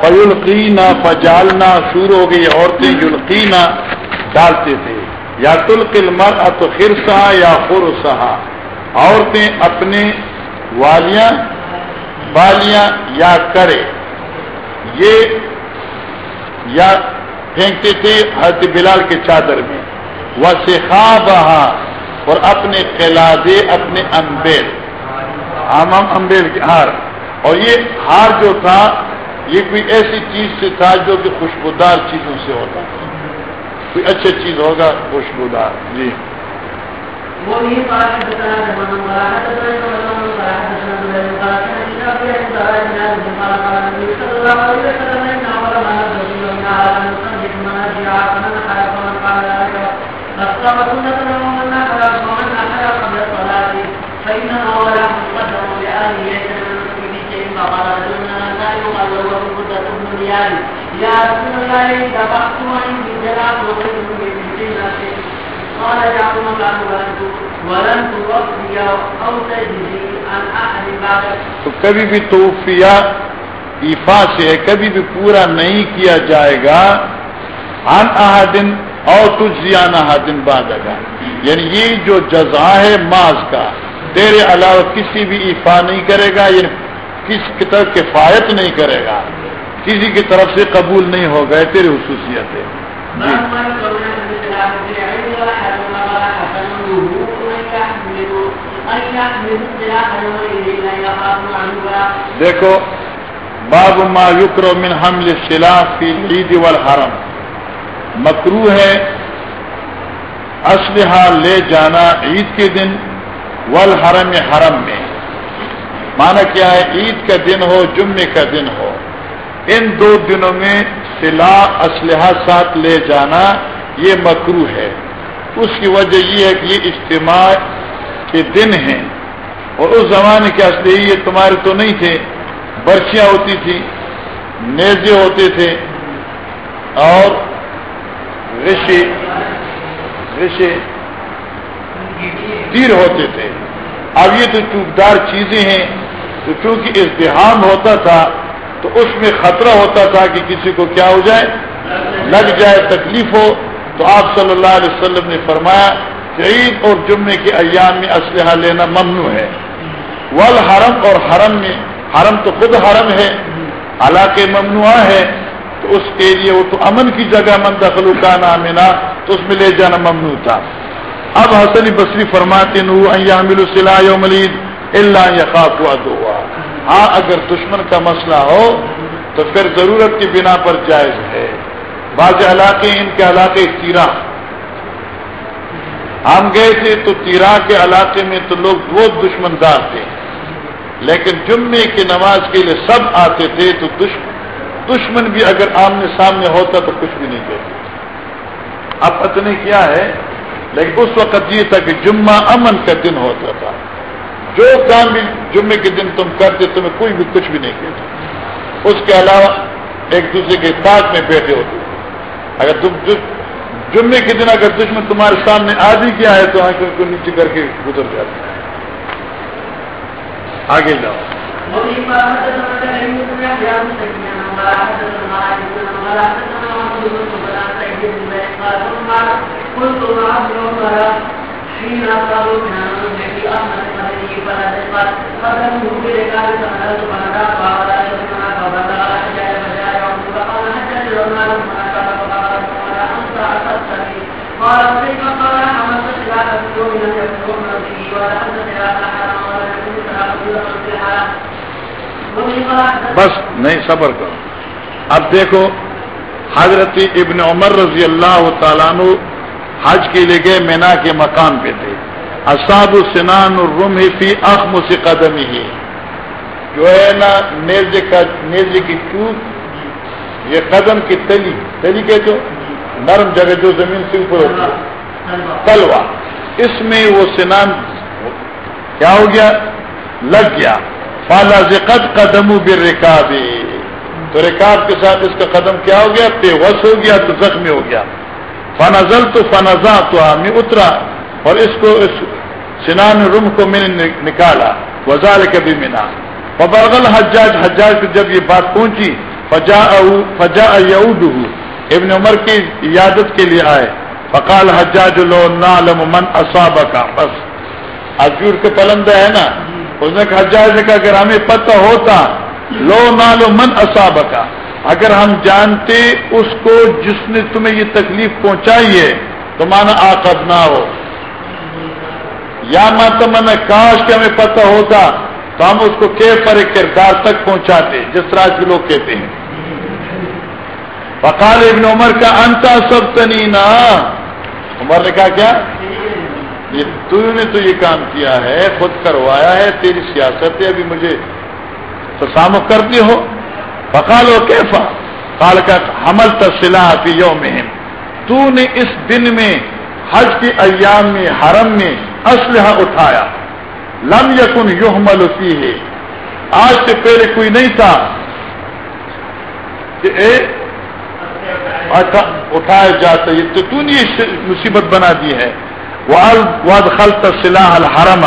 فیلقینا فجالنا شروع ہو گئی عورتیں یلقینا، ڈالتے تھے۔ یا تلقل مر ات خرسا یا خرسا عورتیں اپنے والیاں، بالیاں یا کرے۔ یہ یا پھینکتے تھے حضرت بلال کے چادر میں۔ وہ سکھا بہا اور اپنے قلادے، اپنے امبیر عام امبیر کے ہار۔ اور یہ ہار جو تھا یہ کوئی ایسی چیز سے تھا جو کہ خوشبودار چیزوں سے ہوتا کوئی اچھا چیز ہوگا خوشبودار جی يا رسول الله عندي جلال من قال جعل مكان ولن توفي تجزي عن بعدك تو کبھی بھی توفیہ ایفا سے ہے، کبھی بھی پورا نہیں کیا جائے گا۔ ان احدن اور تجزیان احدن بعد گا یعنی یہ جو جزا ہے ماض کا۔ تیرے علاوہ کسی بھی ایفا نہیں کرے گا یعنی کس کی طرف کفایت نہیں کرے گا کسی کی طرف سے قبول نہیں ہوگا یہ تیری خصوصیت ہے جی دیکھو باب ما یکر من حمل سلاح فی عید والحرم مکرو ہے اسلحہ لے جانا عید کے دن والحرم حرم میں مانا کیا ہے، عید کا دن ہو جمعے کا دن ہو۔ ان دو دنوں میں سلاح اسلحہ ساتھ لے جانا یہ مکرو ہے۔ اس کی وجہ یہ ہے کہ یہ اجتماع کے دن ہیں۔ اور اس زمانے کے اسلحے یہ تمہارے تو نہیں تھے، برچیاں ہوتی تھی نیزے ہوتے تھے۔ اور رشے رشے تیر ہوتے تھے۔ اب یہ تو چوکدار چیزیں ہیں۔ تو چونکہ ازدحام ہوتا تھا، تو اس میں خطرہ ہوتا تھا کہ کسی کو کیا ہو جائے؟ لگ جائے، تکلیف ہو۔ تو آپ صلی اللہ علیہ وسلم نے فرمایا کہ عید اور جمعے کے ایام میں اسلحہ لینا ممنوع ہے۔ ول حرم اور حرم میں، حرم تو خود حرم ہے علاقے ممنوع ہے۔ تو اس کے لیے وہ تو امن کی جگہ، من دخل کا نام تو اس میں لے جانا ممنوع تھا۔ اب حسن بصری فرماتے نو مل صلاح ملید اللہ یقاف ہوا ہاں اگر دشمن کا مسئلہ ہو، تو پھر ضرورت کی بنا پر جائز ہے۔ بعض علاقے ان کے علاقے تیرا ہم گئے تھے تو تیرا کے علاقے میں تو لوگ بہت دشمن دار تھے۔ لیکن جمعے کی نماز کے لیے سب آتے تھے تو دشمن دشمن بھی اگر آمنے سامنے ہوتا تو کچھ بھی نہیں کہتے اب پتہ نہیں کیا ہے، لیکن اس وقت یہ تھا کہ جمعہ امن کا دن ہوتا تھا۔ جو کام بھی جمعے کے دن تم کرتے تمہیں کوئی بھی کچھ بھی نہیں کہتا اس کے علاوہ ایک دوسرے کے ساتھ میں بیٹھے ہوتے اگر تم جمعے کے دن اگر دشمن تمہارے سامنے آدھی کیا ہے تو آنکھوں کو نیچے کر کے گزر جاتے ہیں آگے جاؤ بس نہیں صبر کرو۔ اب دیکھو حضرت ابن عمر رضی اللہ تعالیٰ حج کے لیے گئے مینا کے مقام پہ تھے۔ اصاب السنان الرم فی اخم سے قدم ہی جو ہے نا، نیزے کا، نیزے کی ٹوٹ یہ قدم کی تلی۔ تلی کے جو نرم جگہ جو زمین سے اوپر ہوتی ہے۔ تلوا اس میں وہ سنان کیا ہو گیا؟ لگ گیا۔ فالا قد قدم بر رکابی تو رکاب کے ساتھ اس کا قدم کیا ہو گیا؟ بے وس ہو گیا، تو زخمی ہو گیا۔ فنزل تو فنزا تو میں اترا اور اس کو، اس سنان رم کو میں نے نکالا وزال کبھی منا فبرغل حجاج حجاج کو جب یہ بات پہنچی فجا فجا یعود ابن عمر کی عیادت کے لیے آئے۔ فقال حجاج، لو نعلم من اصاب کا بس۔ عجور کے پلندہ ہے نا؟ اس نے کہا، حجاج نے کہا، اگر ہمیں پتہ ہوتا، لو نعلم من اصاب کا اگر ہم جانتے اس کو جس نے تمہیں یہ تکلیف پہنچائی ہے، تو مانا آقب نہ ہو۔ یا من کاش کہ ہمیں پتہ ہوتا، تو ہم اس کو کے پر کردار تک پہنچاتے، جس طرح کے لوگ کہتے ہیں۔ فقال ابن عمر کا انتا سب تنینا عمر نے کہا، کیا؟ یہ تو نے تو یہ کام کیا ہے، خود کروایا ہے، تیری سیاست ہے، ابھی مجھے تسام کرتی ہو۔ فقال و کیفا قال کا حمل تصلا فی یوم تو نے اس دن میں حج کے ایام میں، حرم میں اسلحہ اٹھایا۔ لم یکن یحمل فی ہے آج سے پہلے کوئی نہیں تھا کہ اے اٹھایا جاتا یہ تو تو نے مصیبت بنا دی ہے۔ واد خلط سلاح الحرم۔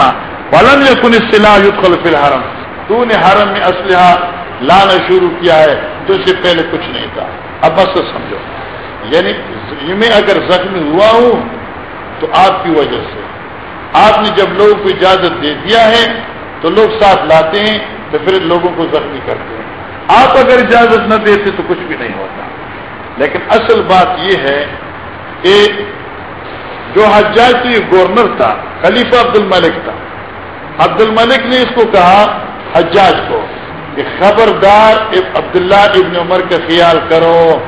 ولم یکن سلاح یدخل فی الحرم۔ تو نے حرم میں اسلحہ لانا شروع کیا ہے تو اس سے پہلے کچھ نہیں تھا اب بس سمجھو۔ یعنی میں اگر زخمی ہوا ہوں تو آپ کی وجہ سے۔ آپ نے جب لوگوں کو اجازت دے دیا ہے تو لوگ ساتھ لاتے ہیں تو پھر لوگوں کو زخمی کرتے ہیں۔ آپ اگر اجازت نہ دیتے تو کچھ بھی نہیں ہوتا۔ لیکن اصل بات یہ ہے کہ جو حجاج تو یہ گورنر تھا، خلیفہ عبد الملک تھا۔ عبد الملک نے اس کو کہا حجاج کو۔ کہ خبردار عبداللہ ابن عمر کا خیال کرو۔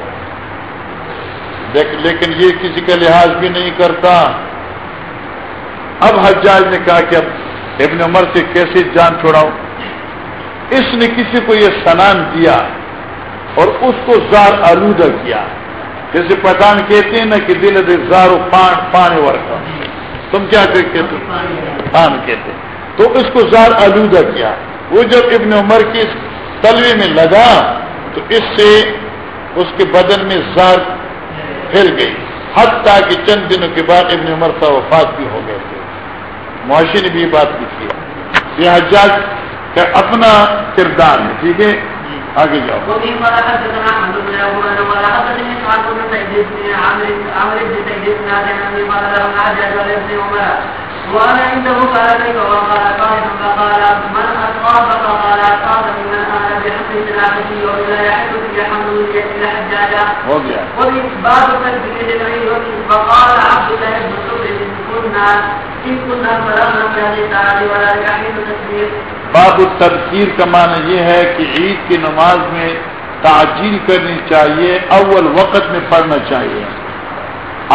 لیکن یہ کسی کا لحاظ بھی نہیں کرتا۔ اب حجاج نے کہا کہ اب ابن عمر سے کیسے جان چھوڑاؤ اس نے کسی کو یہ سنان دیا اور اس کو زار آلودہ کیا۔ جیسے پٹان کہتے ہیں نا کہ دل دے زارو پان پانے ورکا تم کیا کہتے پان کہتے تو اس کو زار آلودہ کیا۔ وہ جب ابن عمر کی تلوے میں لگا تو اس سے اس کے بدن میں زار پھیل گئی حتیٰ کہ چند دنوں کے بعد ابن عمر کا وفات بھی ہو گئے تھے معاشی نے بھی یہ بات بھی کیا یہ حجاج کا اپنا کردار ہے ٹھیک ہے آگے جاؤ وانا عنده قال كيف وقال قائد فقال من من ولا باب تكبير العيد فقال عبد الله بن مسعود كنا ان كنا فرغنا في هذه التعالي ولا يحل تكبير باب التبخیر کا معنی یہ ہے کہ عید کی نماز میں تعجیل کرنی چاہیے اول وقت میں پڑھنا چاہیے۔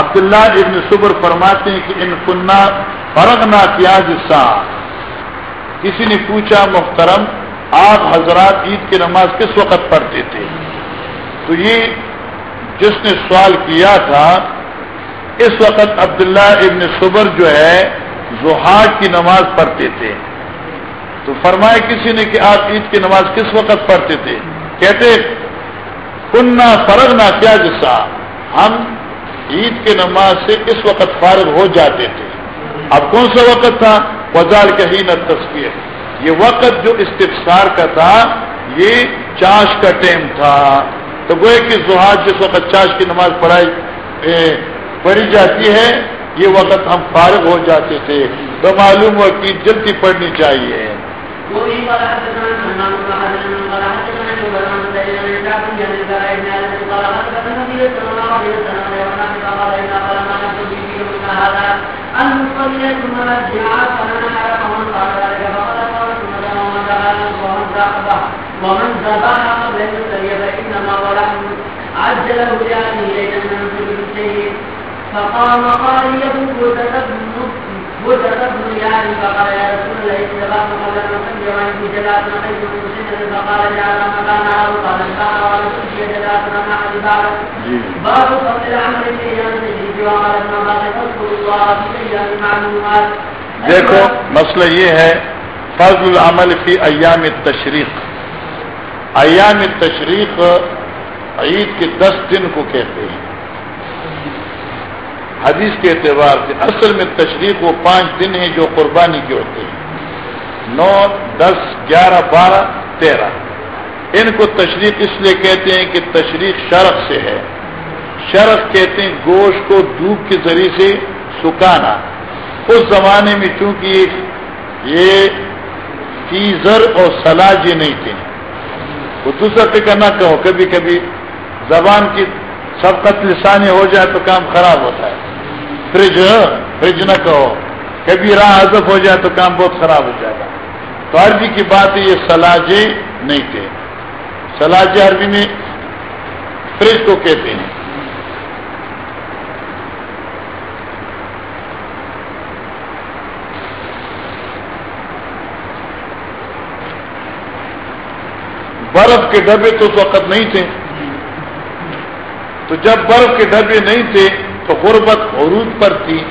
عبداللہ ابن صبر فرماتے ہیں کہ ان کنہ فرغ نہ پیاز سا کسی نے پوچھا، محترم، آپ حضرات عید کی نماز کس وقت پڑھتے تھے؟ تو یہ جس نے سوال کیا تھا، اس وقت عبداللہ ابن صبر جو ہے زحاق کی نماز پڑھتے تھے۔ تو فرمائے کسی نے کہ آپ عید کی نماز کس وقت پڑھتے تھے؟ کہتے کننا فرغ نہ کیا جسا، ہم عید کی نماز سے اس وقت فارغ ہو جاتے تھے۔ اب کون سا وقت تھا؟ وزال کہیں نہ تصویر یہ وقت جو استفسار کا تھا یہ چاش کا ٹائم تھا تو گوئے کہ زہاد جس وقت چاش کی نماز پڑھائی پڑھی جاتی ہے یہ وقت ہم فارغ ہو جاتے تھے تو معلوم ہوا کہ جلدی پڑھنی چاہیے جی۔ ومن ذبح قبل ان يسري فانما ولحم عجله بأهله ليس من كل شيء فقام قائله بردة بن يعني فقال يا رسول الله إن ذبحت قبل أن أصلي وعندي جلات نقيت من سنة فقال جعل مكانها قال انتهى وعلى كل جلات مع أحد باب فضل العمل في أيام دیکھو، مسئلہ یہ ہے، فضل العمل فی ایام تشریق ایام تشریق عید کے دس دن کو کہتے ہیں۔ حدیث کے اعتبار سے اصل میں تشریق وہ پانچ دن ہیں جو قربانی کے ہوتے ہیں۔ نو، دس، گیارہ، بارہ، تیرہ۔ ان کو تشریف اس لیے کہتے ہیں کہ تشریف شرف سے ہے۔ شرف کہتے ہیں، گوشت کو دھوپ کے ذریعے سے سکانا۔ اس زمانے میں چونکہ یہ تیزر اور سلاجی نہیں تھے۔ وہ دوسرا فکر نہ کہو کبھی کبھی زبان کی سبقت لسانی ہو جائے تو کام خراب ہوتا ہے۔ فریج ہاں، فریج نہ کہو کبھی راہ حذف ہو جائے تو کام بہت خراب ہو جائے گا۔ تو عربی کی بات ہے، یہ سلاجے نہیں تھے۔ سلاجے عربی میں فریج کو کہتے ہیں۔ برف کے ڈبے تو اس وقت نہیں تھے۔ تو جب برف کے ڈبے نہیں تھے تو غربت عروج پر تھی۔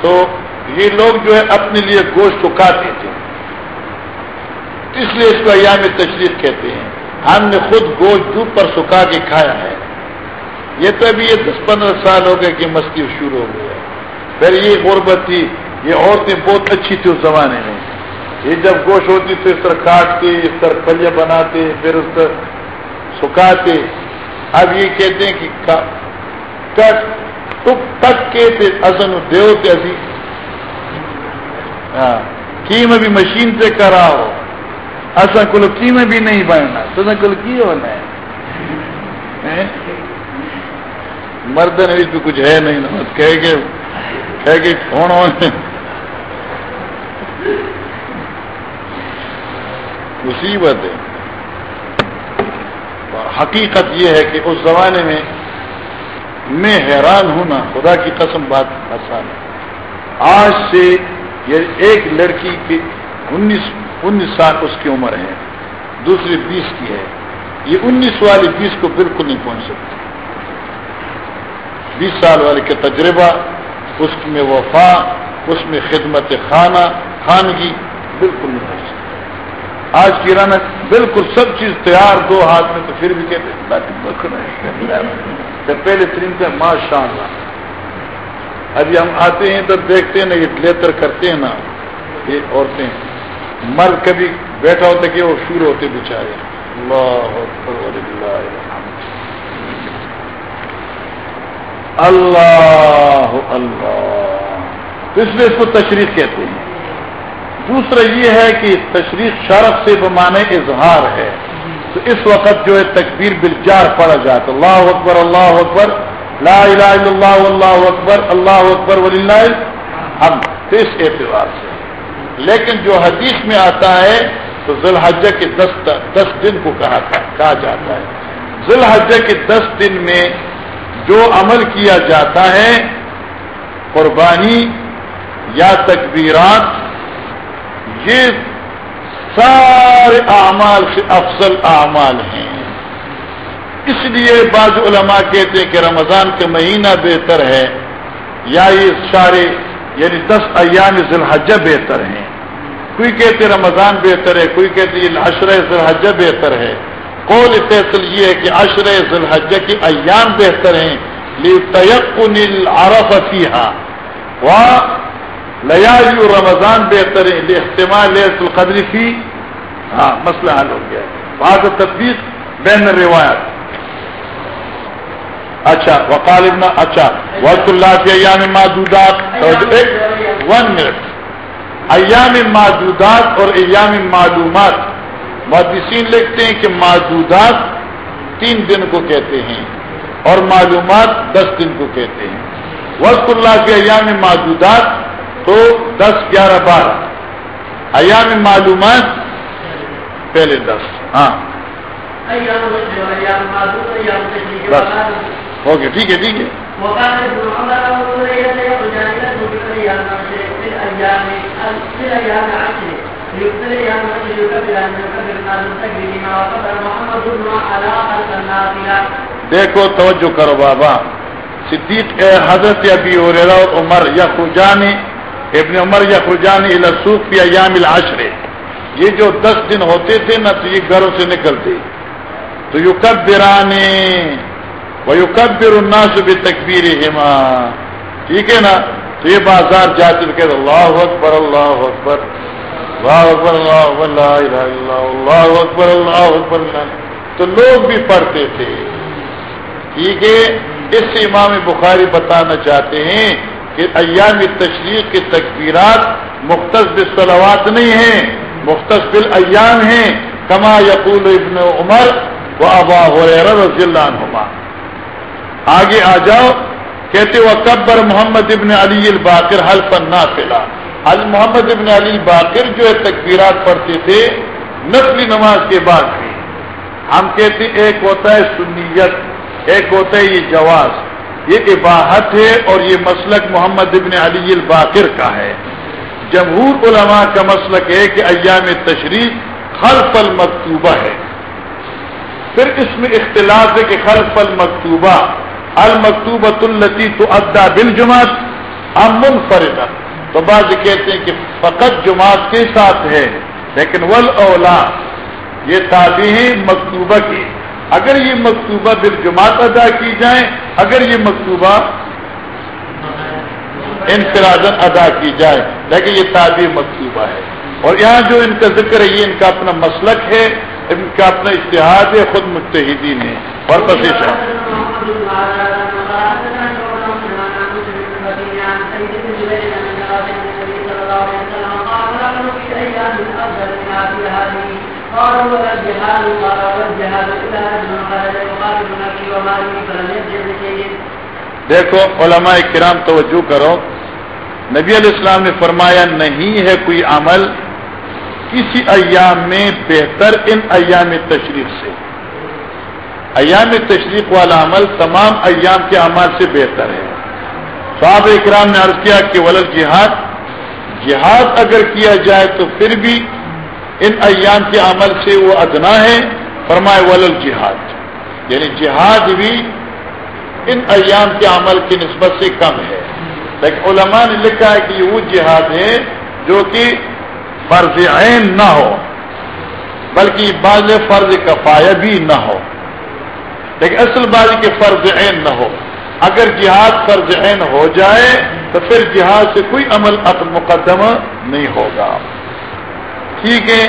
تو یہ لوگ جو ہے اپنے لیے گوشت سکھاتے تھے۔ اس لیے اس کو ایام تشریف کہتے ہیں۔ ہم نے خود گوشت دھوپ پر سکھا کے کھایا ہے۔ یہ تو ابھی یہ دس پندرہ سال ہو گئے کہ مستی شروع ہو گیا پھر یہ غربت تھی۔ یہ عورتیں بہت اچھی تھی اس زمانے میں۔ یہ جب گوشت ہوتی تو اس طرح کاٹتے، اس طرح پلیا بناتے، پھر اس طرح سکھاتے۔ اب یہ کہتے ہیں کہ کٹ ٹک تک کے اصل دیو تے ابھی ہاں کیم ابھی مشین سے کرا ہو۔ اصل کل کیم بھی نہیں بننا۔ تو نہ کل کی ہونا ہے؟ مرد نے بھی کچھ ہے نہیں نا کہہ کے کہہ کے کون ہونے مصیبت ہے۔ اور حقیقت یہ ہے کہ اس زمانے میں میں حیران ہوں نا، خدا کی قسم بات آسان ہے۔ آج سے یہ ایک لڑکی کی انیس انیس سال اس کی عمر ہے، دوسری بیس کی ہے۔ یہ انیس والی بیس کو بالکل نہیں پہنچ سکتی۔ بیس سال والے کے تجربہ، اس میں وفا، اس میں خدمت خانہ، خانگی بالکل نہیں پہنچ سکتی۔ آج کی رنت بالکل سب چیز تیار دو ہاتھ میں تو پھر بھی کہتے پہلے ترین سے ماشاء اللہ ابھی ہم آتے ہیں تو دیکھتے ہیں نا، یہ لیتر کرتے ہیں نا، یہ عورتیں۔ مرد کبھی بیٹھا ہوتا کہ وہ شور ہوتے بیچارے۔ اللہ اللہ اللہ۔ اس لیے اس کو تشریف کہتے ہیں۔ دوسرا یہ ہے کہ تشریف شرف سے بمانے اظہار ہے۔ تو اس وقت جو ہے تکبیر بالجار پڑا جاتا اللہ اکبر اللہ اکبر، لا الہ الا اللہ اللہ اکبر اللہ اکبر ولی ہم اس اعتبار سے۔ لیکن جو حدیث میں آتا ہے، تو ذوالحجہ کے دس دس دن کو کہا کہا جاتا ہے۔ ذوالحجہ کے دس دن میں جو عمل کیا جاتا ہے، قربانی یا تکبیرات یہ سارے اعمال سے افضل اعمال ہیں۔ اس لیے بعض علماء کہتے ہیں کہ رمضان کا مہینہ بہتر ہے، یا یہ سارے یعنی دس ایام ذوالحجہ بہتر ہیں۔ کوئی کہتے رمضان بہتر ہے، کوئی کہتے یہ عشر ذوالحجہ بہتر ہے۔ قول فیصل یہ ہے کہ عشر ذوالحجہ کے ایام بہتر ہیں۔ لیکن عرف فیحا وہ لیاجی رمضان بہتر ہے احتمال القدری فی ہاں مسئلہ حل ہو گیا. بعض تدبیر بین روایت اچھا وقال ابن اچھا وقت اللہ کے ایام معدودات ون منٹ ایام معدودات اور ایام معلومات. محدثین لکھتے ہیں کہ معدودات تین دن کو کہتے ہیں اور معلومات دس دن کو کہتے ہیں. وقت اللہ کے ایام معدودات تو دس گیارہ بارہ۔ ایام معلومات؟ پہلے دس۔ ہاں۔ اوکے ٹھیک ہے ٹھیک ہے۔ دیکھو توجہ کرو بابا۔ صدیق حضرت ابی اور عمر یا خرجانی ابن عمر یا خرجانی السوخ یا یام العشرے یہ جو دس دن ہوتے تھے نا، تو یہ گھروں سے نکلتے. تو یو کب برانے وہ یو کب بر الناس بھی تکبیر ہما ٹھیک ہے نا؟ تو یہ بازار جاتے کہ اللہ اکبر اللہ اکبر. اللہ اکبر اللہ اکبر اللہ اللہ اکبر اللہ اکبر. تو لوگ بھی پڑھتے تھے. ٹھیک ہے؟ اس سے امام بخاری بتانا چاہتے ہیں کہ ایام تشریح کی تکبیرات مختص سلوات نہیں ہیں، مختص بل ایام ہیں، کما یقول ابن عمر و ابا رضی اللہ عنہما۔ آگے آ جاؤ، کہتے وہ کبر محمد ابن علی الباقر حلف نافلہ ال محمد ابن علی الباقر جو ہے تکبیرات پڑھتے تھے نقلی نماز کے بعد بھی۔ ہم کہتے ہیں ایک ہوتا ہے سنیت، ایک ہوتا ہے یہ جواز۔ یہ عباہت ہے اور یہ مسلک محمد ابن علی الباقر کا ہے۔ جمہور علماء کا مسلک ہے کہ ایام تشریف خلف المکتوبہ ہے۔ پھر اس میں اختلاف ہے کہ خلف المکتوبہ، المکتوبۃ التی تو ادا بل جماعت امن فردا تو بعض کہتے ہیں کہ فقط جماعت کے ساتھ ہے، لیکن ول اولا یہ تعبی مکتوبہ کی۔ اگر یہ مکتوبہ بل جماعت ادا کی جائیں اگر یہ مکتوبہ انفرادن ادا کی جائے، لیکن یہ تعبیر مکتوبہ ہے۔ اور یہاں جو ان کا ذکر ہے، یہ ان کا اپنا مسلک ہے، ان کا اپنا اشتہاد ہے، خود متحدین ہے اور بس دیکھو، علماء کرام توجہ کرو۔ نبی علیہ السلام نے فرمایا، نہیں ہے کوئی عمل کسی ایام میں بہتر ان ایام تشریف سے۔ ایام تشریف والا عمل تمام ایام کے اعمال سے بہتر ہے۔ صحابہ اکرام نے عرض کیا کہ ولل جہاد جہاد اگر کیا جائے تو پھر بھی ان ایام کے عمل سے وہ ادنا ہے فرمائے ولل جہاد۔ یعنی جہاد بھی ان ایام کے عمل کی نسبت سے کم ہے۔ لیکن علماء نے لکھا ہے کہ یہ وہ جہاد ہے جو کہ فرض عین نہ ہو، بلکہ بعض فرض کفایہ بھی نہ ہو۔ لیکن اصل بات کے فرض عین نہ ہو۔ اگر جہاد فرض عین ہو جائے، تو پھر جہاد سے کوئی عمل مقدمہ نہیں ہوگا۔ ٹھیک ہے۔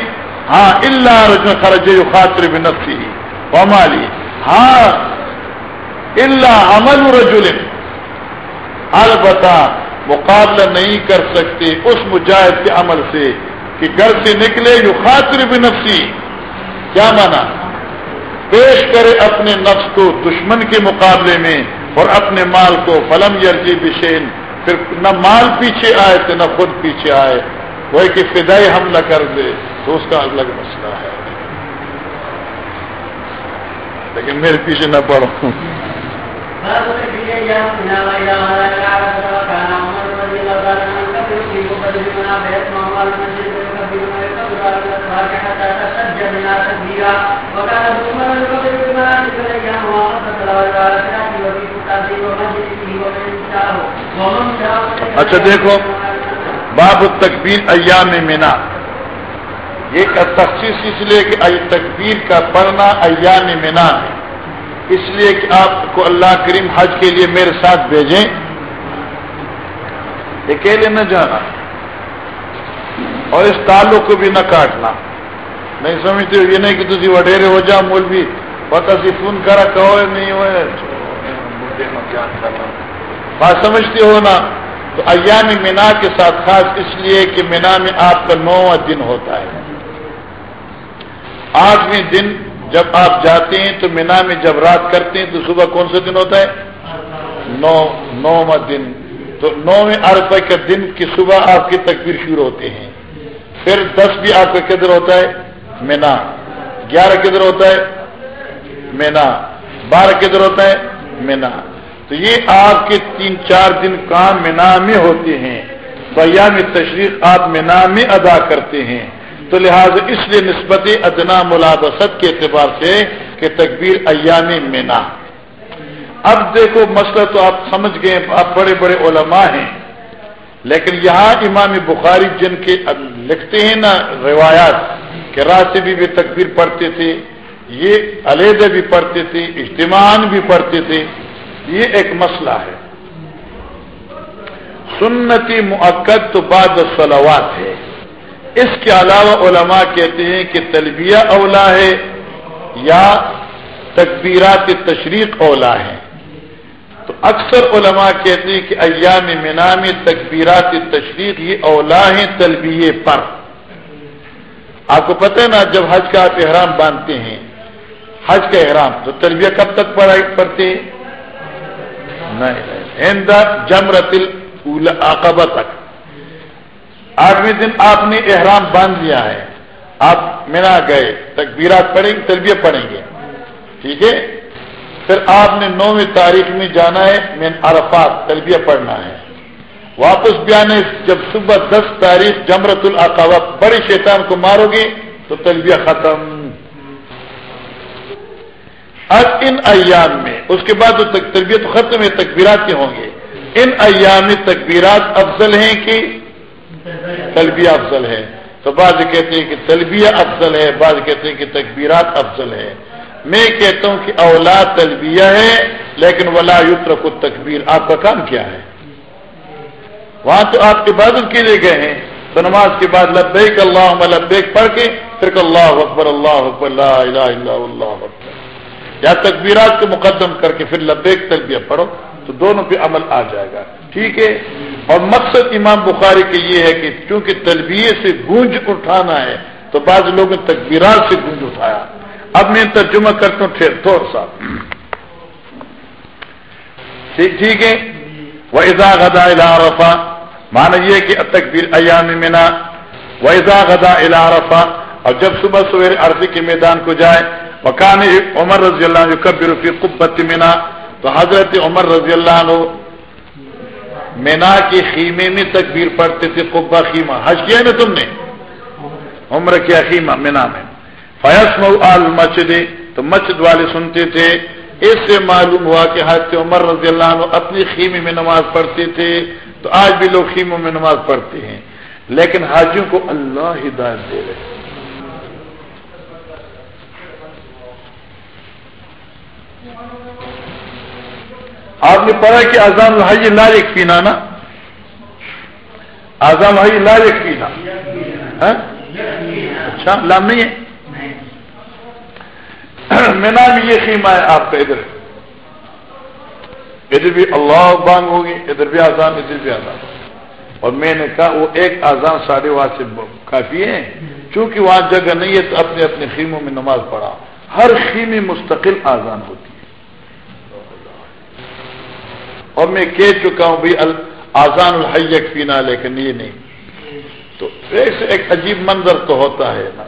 ہاں اللہ رجن خرج خاطر بنفسی ومالی ہاں اللہ عمل رجول البتہ مقابلہ نہیں کر سکتے اس مجاہد کے عمل سے کہ گھر سے نکلے جو خاطر بنفسی کیا مانا؟ پیش کرے اپنے نفس کو دشمن کے مقابلے میں اور اپنے مال کو فلم یرجی بشین پھر نہ مال پیچھے آئے تو نہ خود پیچھے آئے۔ وہ کہ فدائی حملہ کر دے تو اس کا الگ مسئلہ ہے۔ لیکن میرے پیچھے نہ پڑھو۔ اچھا دیکھو باب تکبیر ایام مینا یہ تخصیص اس لیے کہ تکبیر کا پڑھنا ایام مینا ہے۔ اس لیے کہ آپ کو اللہ کریم حج کے لیے میرے ساتھ بھیجیں۔ اکیلے نہ جانا۔ اور اس تعلق کو بھی نہ کاٹنا۔ نہیں سمجھتے یہ نہیں کہ تھی وڈیرے ہو جاؤ مول بھی پتا سی فون کرا کہو نہیں ہوئے۔ بات سمجھتے ہو نا؟ تو ایام مینا کے ساتھ خاص اس لیے کہ مینا میں آپ کا نواں دن ہوتا ہے۔ آٹھویں دن جب آپ جاتے ہیں تو مینا میں جب رات کرتے ہیں تو صبح کون سا دن ہوتا ہے؟ نو نواں دن۔ تو نویں ارب کا دن کی صبح آپ کی تکبیر شروع ہوتے ہیں۔ پھر دس بھی آپ کا کدھر ہوتا ہے؟ مینا۔ گیارہ کدھر ہوتا ہے؟ مینا۔ بارہ کدھر ہوتا ہے؟ مینا۔ تو یہ آپ کے تین چار دن کام مینا میں ہوتے ہیں ایام تشریف آپ مینا میں ادا کرتے ہیں۔ تو لہذا اس لیے نسبت ادنا ملابست کے اعتبار سے کہ تکبیر ایام مینا۔ اب دیکھو مسئلہ تو آپ سمجھ گئے آپ بڑے بڑے علماء ہیں۔ لیکن یہاں امام بخاری جن کے لکھتے ہیں نا روایات کہ راستے بھی, بھی تکبیر پڑھتے تھے یہ علیحدہ بھی پڑھتے تھے اجتماع بھی پڑھتے تھے۔ یہ ایک مسئلہ ہے۔ سنتی معقد تو بعد سلوات ہے۔ اس کے علاوہ علماء کہتے ہیں کہ تلبیہ اولا ہے یا تکبیرات تشریق اولا ہے تو اکثر علماء کہتے ہیں کہ ایام منام تکبیرات تشریق یہ اولا ہیں تلبیے پر۔ آپ کو پتہ ہے نا جب حج کا آپ احرام باندھتے ہیں، حج کا احرام تو تلبیہ کب تک پڑھائی پڑھتے نہیں جمرت عقبہ تک آٹھویں دن آپ نے احرام باندھ لیا ہے۔ آپ مینا گئے، تکبیرات پڑھیں گے تلبیہ پڑھیں گے۔ ٹھیک ہے؟ پھر آپ نے نویں تاریخ میں جانا ہے مین عرفات تلبیہ پڑھنا ہے۔ واپس بھی آنے، جب صبح دس تاریخ جمرت العقبہ بڑے شیطان کو مارو گے تو تلبیہ ختم۔ اب ان ایام میں، اس کے بعد تربیت ختم ہے تکبیرات کے ہوں گے، ان ایام تکبیرات افضل ہیں کہ تلبیہ افضل ہے تو بعض کہتے ہیں کہ تلبیہ افضل ہے، بعض کہتے ہیں کہ تکبیرات افضل ہے میں کہتا ہوں کہ اولاد تلبیہ ہے، لیکن ولا یتر کو تکبیر آپ کا کام کیا ہے؟ وہاں تو آپ عبادت کے لیے گئے ہیں، تو نماز کے بعد لبیک اللہ لبیک پڑھ کے، پھر اللہ اکبر اللہ اکبر، لا الہ الا اللہ اکبر۔ یا تکبیرات کو مقدم کر کے پھر لبیک تلبیہ پڑھو، تو دونوں پہ عمل آ جائے گا۔ ٹھیک ہے؟ اور مقصد امام بخاری کے یہ ہے کہ چونکہ تلبیے سے گونج اٹھانا ہے، تو بعض لوگوں نے تکبیرات سے گونج اٹھایا۔ اب میں ترجمہ کرتا ہوں ٹھیک تھوڑا سا۔ ٹھیک ہے؟ وہ اضا غدا الارفا مانا یہ کہ تکبیر ایام منا وہ اضا غدا الارفا اور جب صبح سویرے عرضی کے میدان کو جائے وکان عمر رضی اللہ عنہ کبر فی قبت مینا تو حضرت عمر رضی اللہ عنہ مینا کے خیمے میں تکبیر پڑھتے تھے قبا خیمہ۔ حج کیا نا تم نے؟ عمر کیا خیمہ مینا میں۔ فیصم مسجد تو مسجد والے سنتے تھے۔ اس سے معلوم ہوا کہ حضرت عمر رضی اللہ عنہ اپنی خیمے میں نماز پڑھتے تھے۔ تو آج بھی لوگ خیموں میں نماز پڑھتے ہیں۔ لیکن حاجیوں کو اللہ ہدایت دے رہے آپ نے پڑھا کہ آزام الحائی لال ایک پینا نا؟ آزام الحائی لال ایک پینا ہاں؟ اچھا لام نہیں ہے؟ مینا بھی یہ خیمہ ہے آپ کا، ادھر۔ ادھر بھی اللہ بانگ ہوگی، ادھر بھی آزان ادھر بھی آزان اور میں نے کہا وہ ایک آزان ساڑھے وہاں سے کافی ہے۔ چونکہ وہاں جگہ نہیں ہے تو اپنے اپنے خیموں میں نماز پڑھا۔ ہر خیمی مستقل آزان ہوتی ہے۔ اور میں کہہ چکا ہوں بھائی آزان الحیق پینا لیکن یہ نہیں۔ تو ایسے ایک عجیب منظر تو ہوتا ہے۔ نا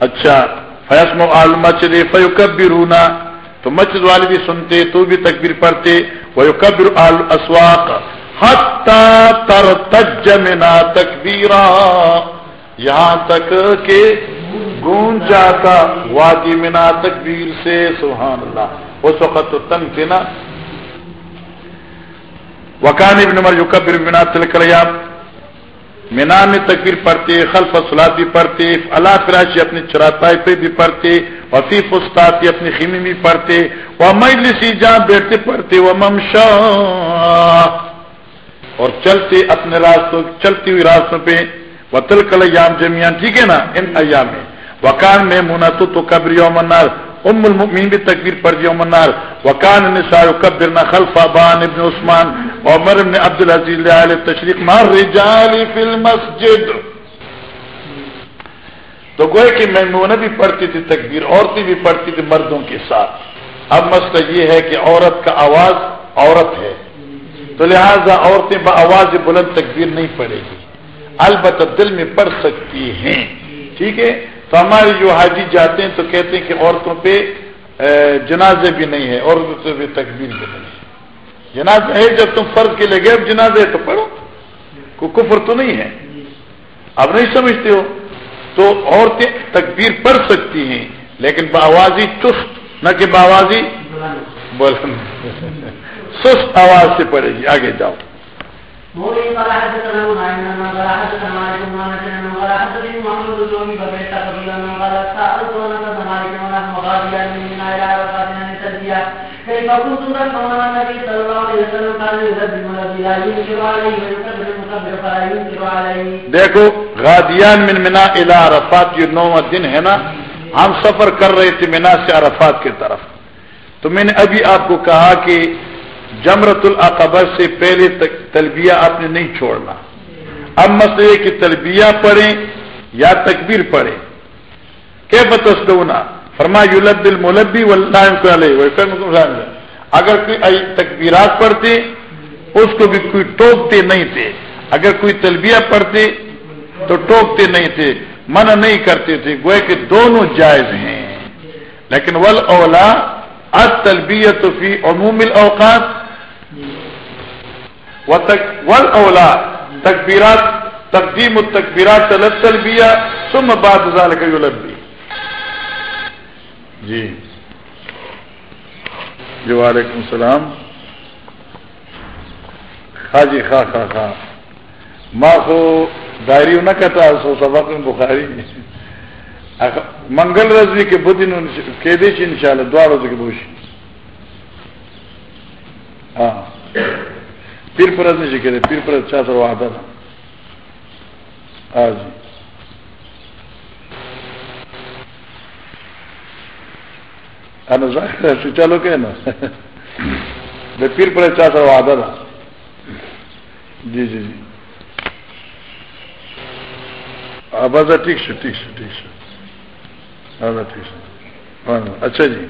اچھا فیصم آل مسجد فیوکبر رونا تو مسجد والے بھی سنتے، تو بھی تکبیر پڑھتے۔ وہ کبر آل اسواق۔ تر تجمنا تکبیرا۔ یہاں تک کہ گونج جاتا۔ وادی منا تکبیر سے، سبحان اللہ۔ اس وقت تو تنگ تھے نا۔ وکان ابن عمر یکبر منا تلکلیام مینا میں تکبیر پڑھتے خلف سلاد بھی پڑھتے اللہ فراشی اپنی چراطائی پہ بھی پڑھتے وفیف استاد اپنی خیمی بھی پڑھتے وہ مجلسی جہاں بیٹھتے پڑھتے وہ ممشا۔ اور چلتے اپنے راستوں، چلتی ہوئی راستوں پہ۔ وہ تلکل ایام جمیان ٹھیک ہے نا؟ ان ایام میں وکان میں منا تو قبر یوم ام المؤمنین بھی تکبیر پڑھ دی منار وکان نساء کبرنا خلف ابان ابن عثمان. عمر ابن عبد العزیز علیہ تشریق. مار رجال فی المسجد. تو گوئے کہ میمونہ بھی پڑھتی تھی تکبیر عورتیں بھی پڑھتی تھی مردوں کے ساتھ. اب مسئلہ یہ ہے کہ عورت کا آواز عورت ہے. تو لہذا عورتیں آواز بلند تکبیر نہیں پڑے گی. البتہ دل میں پڑھ سکتی ہیں. ٹھیک ہے؟ تو ہمارے جو حاجی جاتے ہیں تو کہتے ہیں کہ عورتوں پہ جنازے بھی نہیں ہے عورتوں سے بھی تکبیر بھی نہیں ہے۔ جنازہ ہے جب تم فرض کے لیے گئے، اب جنازے تو پڑھو۔ کوئی کفر تو نہیں ہے۔ اب نہیں سمجھتے ہو؟ تو عورتیں تکبیر پڑھ سکتی ہیں، لیکن باوازی چست، نہ کہ باوازی بول سست آواز سے پڑے گی۔ آگے جاؤ۔ مولي قال حدثنا ابو نعيم قال حدثنا مالك بن انس قال حدثني محمد بن زومي فبيت قبيلا قال سالت انس مالك ونحن غاديا من الى عرفات عن التلبيه كيف كنتم تفهمون النبي صلى الله عليه وسلم قال يذبح الذي لا ينكر عليه ويكبر يكبر فلا ينكر عليه دیکھو، غادیان من منا الى عرفات، یہ نواں دن ہے نا؟ ہم سفر کر رہے تھے منا سے عرفات کی طرف۔ تو میں نے ابھی آپ کو کہا کہ جمرت العقبہ سے پہلے تک تلبیہ آپ نے نہیں چھوڑنا۔ اب مسئلہ یہ کہ تلبیہ پڑھیں یا تکبیر پڑھیں۔ کہ بتسدونا فرما یولد الملبی واللہ اگر کوئی تکبیرات پڑھتے، اس کو بھی کوئی ٹوکتے نہیں تھے۔ اگر کوئی تلبیہ پڑھتے، تو ٹوکتے نہیں تھے، منع نہیں کرتے تھے۔ گوئے کہ دونوں جائز ہیں۔ لیکن ول اولا اد تلبیت فی عموم الاوقات ول اولا تکبیرات تقدیم التکبیرات طلب تلبیہ سم باد ذالک یلبی. جی. جی وعلیکم السلام. خا جی خا خا خا ماں کو ڈائری نہ کہتا سو سبق بخاری منگل رضوی کے بدھ کے دیش ان شاء اللہ دعا روز کے بوش ہاں. پیر پرت نہیں سیکھے پیر پرت چاہ سر وہ آتا تھا ہاں جی چلو کہ نا؟ پیر پر چاہ سر وہ آتا تھا جی جی جی. بس ٹھیک سے ٹھیک سے ٹھیک سے ٹھیک سے اچھا جی.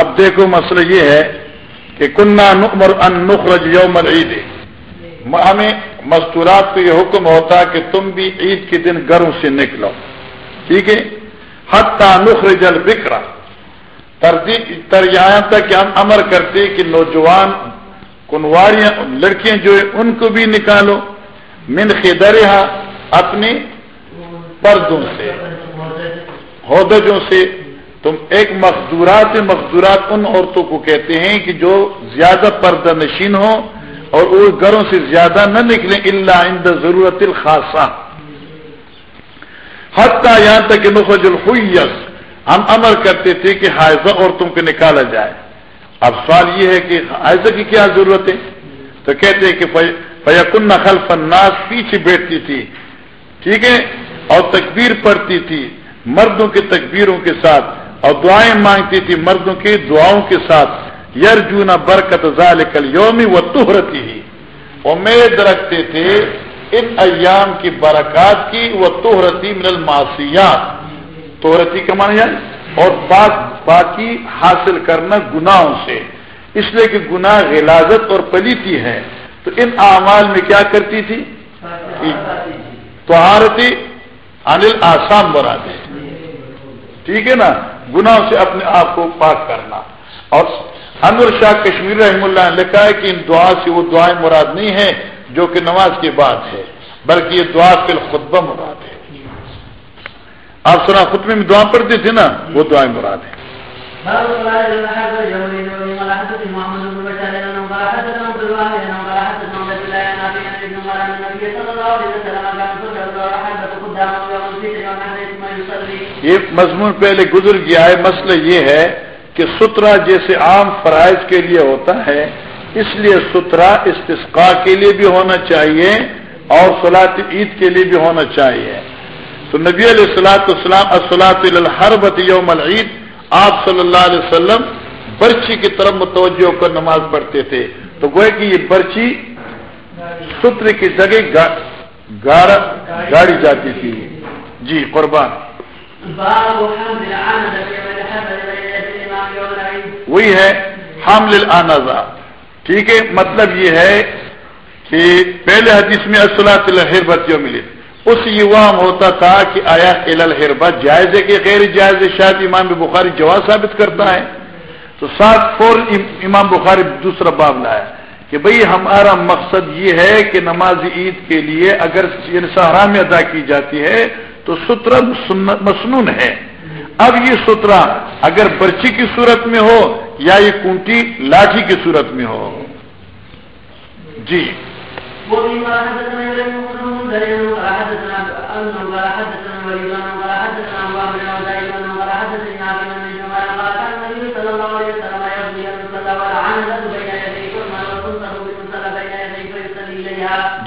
اب دیکھو مسئلہ یہ ہے کہ کنہ نقمر ان نخرج یوم العید۔ ہمیں مستورات کو یہ حکم ہوتا کہ تم بھی عید کے دن گھروں سے نکلو۔ ٹھیک ہے؟ حتہ نخرج البکرا تر یہاں تک ہم امر کرتے کہ نوجوان کنواریاں، لڑکیاں جو ہے ان کو بھی نکالو۔ من خدرہ اپنے پردوں سے۔ ہودجوں سے۔ تم ایک مقدورات مقدورات ان عورتوں کو کہتے ہیں کہ جو زیادہ پردہ نشین ہو اور وہ گھروں سے زیادہ نہ نکلیں اللہ عند ضرورت الخاصہ۔ حتیٰ یہاں تک کہ نخج الخیس ہم امر کرتے تھے کہ حائضہ عورتوں کو نکالا جائے۔ اب سوال یہ ہے کہ حائضہ کی کیا ضرورت ہے؟ تو کہتے ہیں کہ فیقن خلف الناس پیچھے بیٹھتی تھی۔ ٹھیک ہے؟ اور تکبیر پڑھتی تھی۔ مردوں کے تکبیروں کے ساتھ۔ اور دعائیں مانگتی تھی مردوں کی دعاؤں کے ساتھ۔ یرجونا برکت ذالک یومی و تہرتی ہی امید رکھتے تھے ان ایام کی برکات کی وہ توہرتی من الماسیات توہرتی کا مانا جائے اور پاک باقی حاصل کرنا گناہوں سے. اس لیے کہ گناہ غلازت اور پلیتی ہے. تو ان اعمال میں کیا کرتی تھی؟ توہارتی انل آسام بنا دے ٹھیک ہے نا؟ گناہ سے اپنے آپ کو پاک کرنا. اور انور شاہ کشمیر رحم اللہ نے لکھا ہے کہ ان دعا سے وہ دعائیں مراد نہیں ہے جو کہ نماز کے بعد ہے بلکہ یہ دعا فی الخطبہ مراد ہے۔ آپ سنا خطبے میں دعا پڑھتے تھے نا وہ دعائیں مراد ہیں۔ یہ مضمون پہلے گزر گیا ہے مسئلہ یہ ہے کہ سترا جیسے عام فرائض کے لیے ہوتا ہے، اس لیے سترا استسقاء کے لیے بھی ہونا چاہیے اور سلاط عید کے لیے بھی ہونا چاہیے۔ تو نبی علیہ السلاۃ السلام اسلاط الحربت یوم العید، آپ صلی اللہ علیہ وسلم برچی کی طرف متوجہ کر نماز پڑھتے تھے۔ تو گوئے کہ یہ برچی ستر کی جگہ گاڑی جاتی تھی۔ جی قربان۔ وہی ہے، حامل الانزا ٹھیک ہے مطلب یہ ہے کہ پہلے حدیث میں اصلاۃ الحربت جو ملی اس یوام ہوتا تھا کہ آیا الحربت جائز ہے کہ غیر جائز شاید امام بخاری جواز ثابت کرتا ہے۔ تو ساتھ فور امام بخاری دوسرا باب لایا کہ بھئی ہمارا مقصد یہ ہے کہ نماز عید کے لیے اگر یعنی سہارا میں ادا کی جاتی ہے تو سترا مصنون ہے۔ اب یہ سترا اگر برچی کی صورت میں ہو یا یہ کنٹی لاٹھی کی صورت میں ہو جی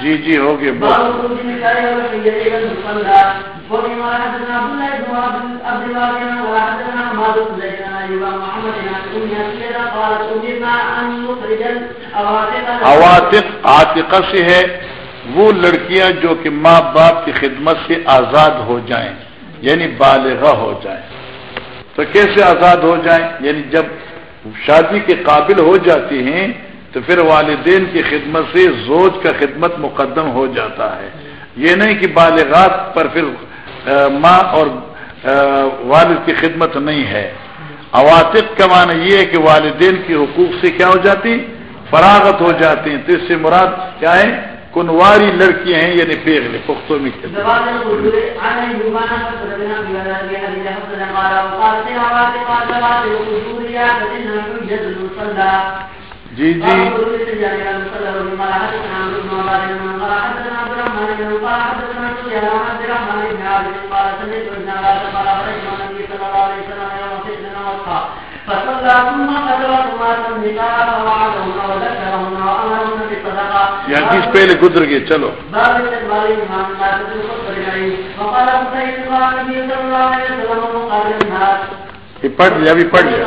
جی جی ہو گیا عواطف عاطقہ سے ہے۔ وہ لڑکیاں جو کہ ماں باپ کی خدمت سے آزاد ہو جائیں یعنی بالغ ہو جائیں۔ تو کیسے آزاد ہو جائیں؟ یعنی جب شادی کے قابل ہو جاتی ہیں تو پھر والدین کی خدمت سے زوج کا خدمت مقدم ہو جاتا ہے۔ یہ نہیں کہ بالغات پر پھر ماں اور والد کی خدمت نہیں ہے۔ عواطف کا معنی یہ ہے کہ والدین کی حقوق سے کیا ہو جاتی؟ فراغت ہو جاتی۔ ہیں تو اس سے مراد کیا ہے؟ کنواری لڑکیاں ہیں یعنی پیغلے پختوں میں جی جی۔ کس پہلے گزر گئے چلو۔ یہ پڑھ لیا ابھی پڑھ لیا۔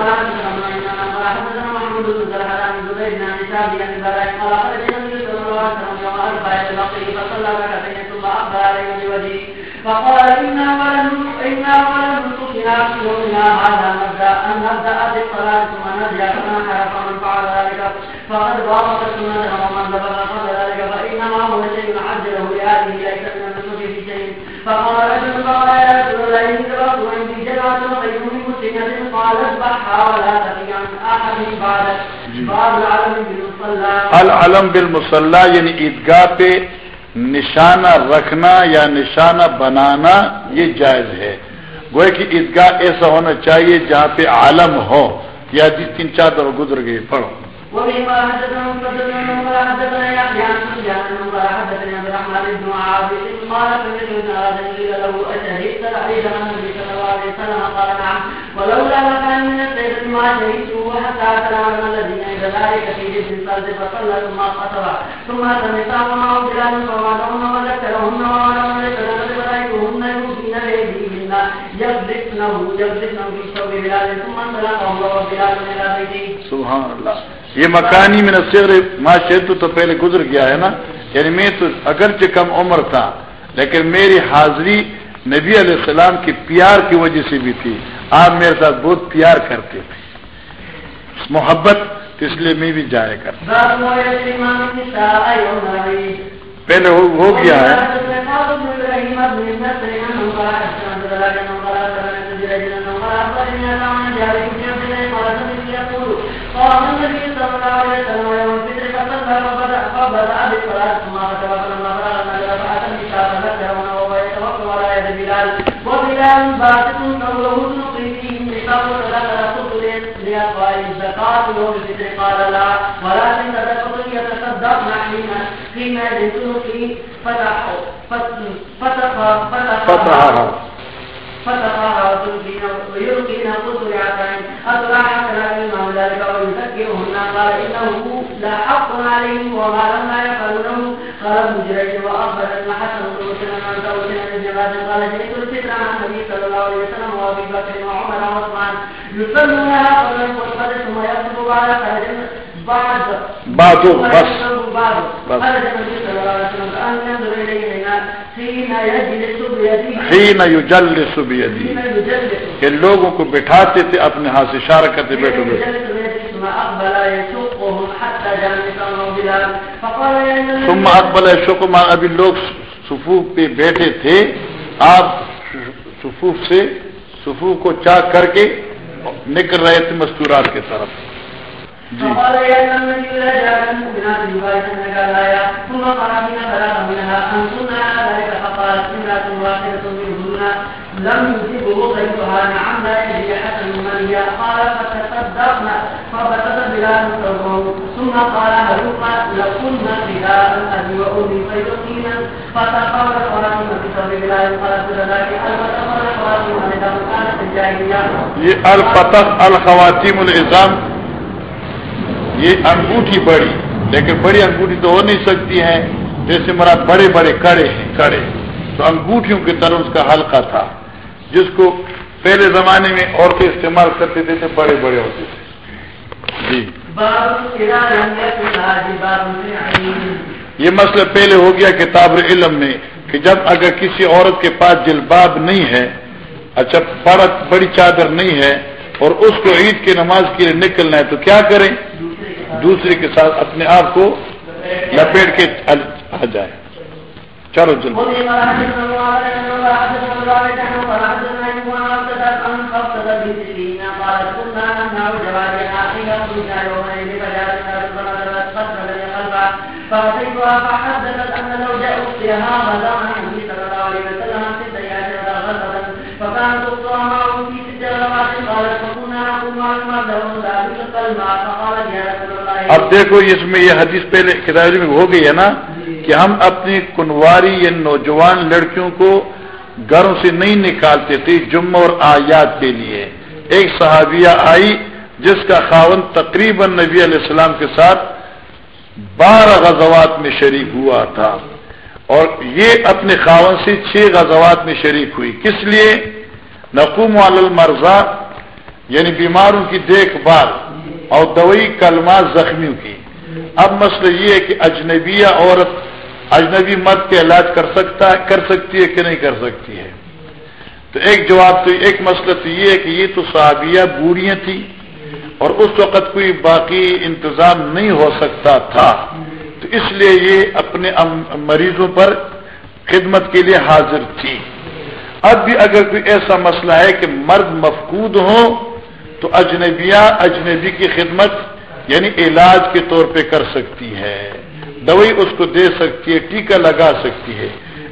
فقال إنا ولم إنا ولم نطقنا في يومنا هذا نبدأ أن نبدأ بالصلاة ثم نرجع فمن فعل ذلك فقد وافق السنة ومن ذبح قبل ذلك فإنما هو شيء عجله لهذه ليس من النسك في شيء فقال رجل فقال يا رسول الله إن ذبحت عندي جرعة خير من مسلمة قال اذبحها ولا تبي عن أحد بعدك العلم بالمسلح یعنی عیدگاہ پہ نشانہ رکھنا یا نشانہ بنانا یہ جائز ہے۔ گوئے کہ عیدگاہ ایسا ہونا چاہیے جہاں پہ عالم ہو۔ یا جس تین چار دفعہ گزر گئے، پڑھو۔ ومما حدثنا قدنا ولا حدثنا يحيى عن جابر ولا حدثنا عبد الرحمن بن عاص قال فمن هنا قيل له اشهدت العيد عن النبي صلى الله عليه وسلم قال نعم، ولولا مكان من السيف ما شهدته حتى تنام الذين عند ذلك في جسم الصلب فصلى ثم قصر ثم سمعت معه بلال فوعدهن وذكرهن وعلم ليس رايتهن يوفين بيديهن. يغذفنه يغذفنه في ثوب بلال، ثم انطلق هو وبلال الى بيته. سبحان اللہ یہ مکانی میں نصیر ما تو پہلے گزر گیا ہے نا؟ یعنی میں تو اگرچہ کم عمر تھا، لیکن میری حاضری نبی علیہ السلام کی پیار کی وجہ سے بھی تھی۔ آپ میرے ساتھ بہت پیار کرتے تھے۔ محبت اس لیے میں بھی جایا کرتا۔ پہلے ہو گیا ہے۔ وبلال باسط قوله نقي فيه النقاب وذكر قتل لأقوال الزكاة يوم الفطر قال لا. ولكن تدفق يتصدقن حين حين يدخل فتح فتح فتح فتقاها ويلقين قصر عسان أطلع حسنا الإمام ذلك ويذكرهن قال إنه لا حق عليه وما لما يفعلونه قال ابن جريج وأخبر أن حسن بن مسلم عن ثور بن جباد قال شهدت الفطر عن النبي صلى الله عليه وسلم وأبي بكر وعمر وعثمان يصلونها قبل الفجر ثم يخطب بعد فجر بعد بعد بس بعد حين يجلس بيده کہ لوگوں کو بٹھاتے تھے اپنے ہاتھ سے اشارہ کرتے بیٹھو بیٹھو ثم اقبل شکما ابھی لوگ صفوف پہ بیٹھے تھے آپ صفوف سے صفوف کو چاک کر کے نکل رہے تھے مستورات کی طرف فقال يا النبي لا جاء المؤمنات يبايعن قال ثم قرأ بنا ثلاث منها أن كنا ذلك فقالت امرأة واحدة منهن لم يجبه غيرها نعم لا يجري حسن من قال فتصدقنا فبسط بلال ثوبه ثم قال هلما لكنا بلال ابي وامي فيقينا فتقول قرآن بثوب بلال قال ذلك الفتقول قرآن ونظام یہ الفتح الخواتیم الازام یہ انگوٹھی بڑی، لیکن بڑی انگوٹھی تو ہو نہیں سکتی ہے، جیسے مراد بڑے بڑے کڑے ہیں، کڑے۔ تو انگوٹھیوں کی طرح اس کا حلقہ تھا، جس کو پہلے زمانے میں عورتیں استعمال کرتے تھے، تو بڑے بڑے ہوتے تھے۔ جی۔ یہ مسئلہ پہلے ہو گیا کتاب علم میں، کہ جب اگر کسی عورت کے پاس جلباب نہیں ہے اچھا بڑا بڑی چادر نہیں ہے اور اس کو عید کی نماز کے لیے نکلنا ہے تو کیا کریں؟ دوسرے کے ساتھ اپنے آپ کو لپیٹ کے آ جائے چلو جلد۔ اب دیکھو اس میں یہ حدیث پہلے کتابی میں ہو گئی ہے نا کہ ہم اپنی کنواری یا نوجوان لڑکیوں کو گھروں سے نہیں نکالتے تھے جمعہ اور آیات کے لیے۔ ایک صحابیہ آئی جس کا خاون تقریباً نبی علیہ السلام کے ساتھ بارہ غزوات میں شریک ہوا تھا۔ اور یہ اپنے خاون سے چھ غزوات میں شریک ہوئی۔ کس لیے؟ نقوم المرضا یعنی بیماروں کی دیکھ بھال اور دوئی کلمات زخمیوں کی۔ اب مسئلہ یہ ہے کہ اجنبیہ عورت اجنبی مرد کے علاج کر سکتا ہے، کر سکتی ہے کہ نہیں کر سکتی ہے؟ تو ایک جواب تو، ایک مسئلہ تو یہ ہے کہ یہ تو صحابیہ بوڑھیاں تھیں اور اس وقت کوئی باقی انتظام نہیں ہو سکتا تھا۔ تو اس لیے یہ اپنے مریضوں پر خدمت کے لیے حاضر تھی۔ اب بھی اگر کوئی ایسا مسئلہ ہے کہ مرد مفقود ہوں، تو اجنبیہ اجنبی کی خدمت یعنی علاج کے طور پہ کر سکتی ہے۔ دوائی اس کو دے سکتی ہے ٹیکا لگا سکتی ہے۔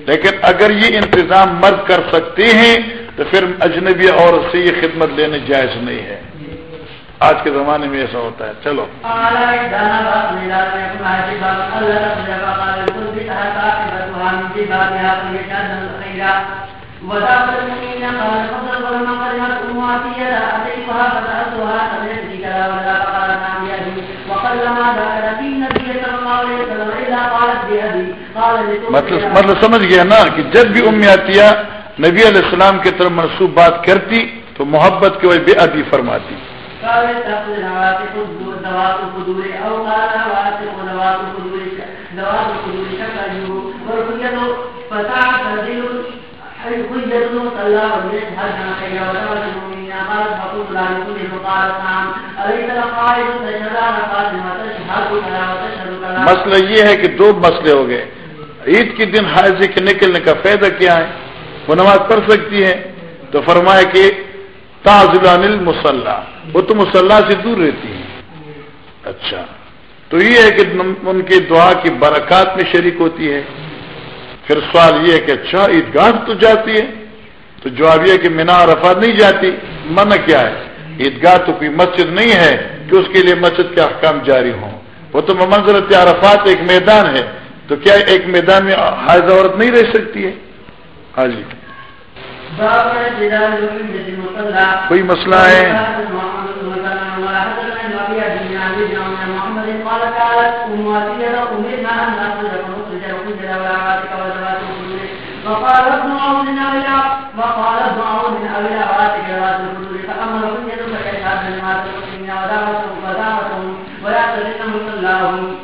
لیکن اگر یہ انتظام مرد کر سکتے ہیں، تو پھر اجنبی عورت سے یہ خدمت لینے جائز نہیں ہے۔ آج کے زمانے میں ایسا ہوتا ہے۔ چلو۔ مطلب مطلب سمجھ گیا نا کہ جب بھی امیاتیا نبی علیہ السلام کی طرف منسوب بات کرتی تو محبت کی وجہ بے ادبی فرماتی۔ مسئلہ یہ ہے کہ دو مسئلے ہو گئے۔ عید کے دن حاضر کے نکلنے کا فائدہ کیا ہے؟ وہ نماز پڑھ سکتی ہے۔ تو فرمائے کہ تاضل مسلح وہ تو مسلح سے دور رہتی ہے اچھا۔ تو یہ ہے کہ ان کی دعا کی برکات میں شریک ہوتی ہے۔ پھر سوال یہ ہے کہ اچھا عیدگاہ تو جاتی ہے، تو جواب یہ کہ مینا رفا نہیں جاتی من کیا ہے؟ عیدگاہ تو کوئی مسجد نہیں ہے کہ اس کے لیے مسجد کے احکام جاری ہوں۔ وہ تو منظرت عرفات ایک میدان ہے، تو کیا ایک میدان میں حائض عورت نہیں رہ سکتی ہے؟ ہاں جی۔ کوئی مسئلہ ہے؟ وقال ابن عون من أولى وقال ابن عون من أولى فأمر تقسمين ودعوتهم ودعوتهم ولا صلاهم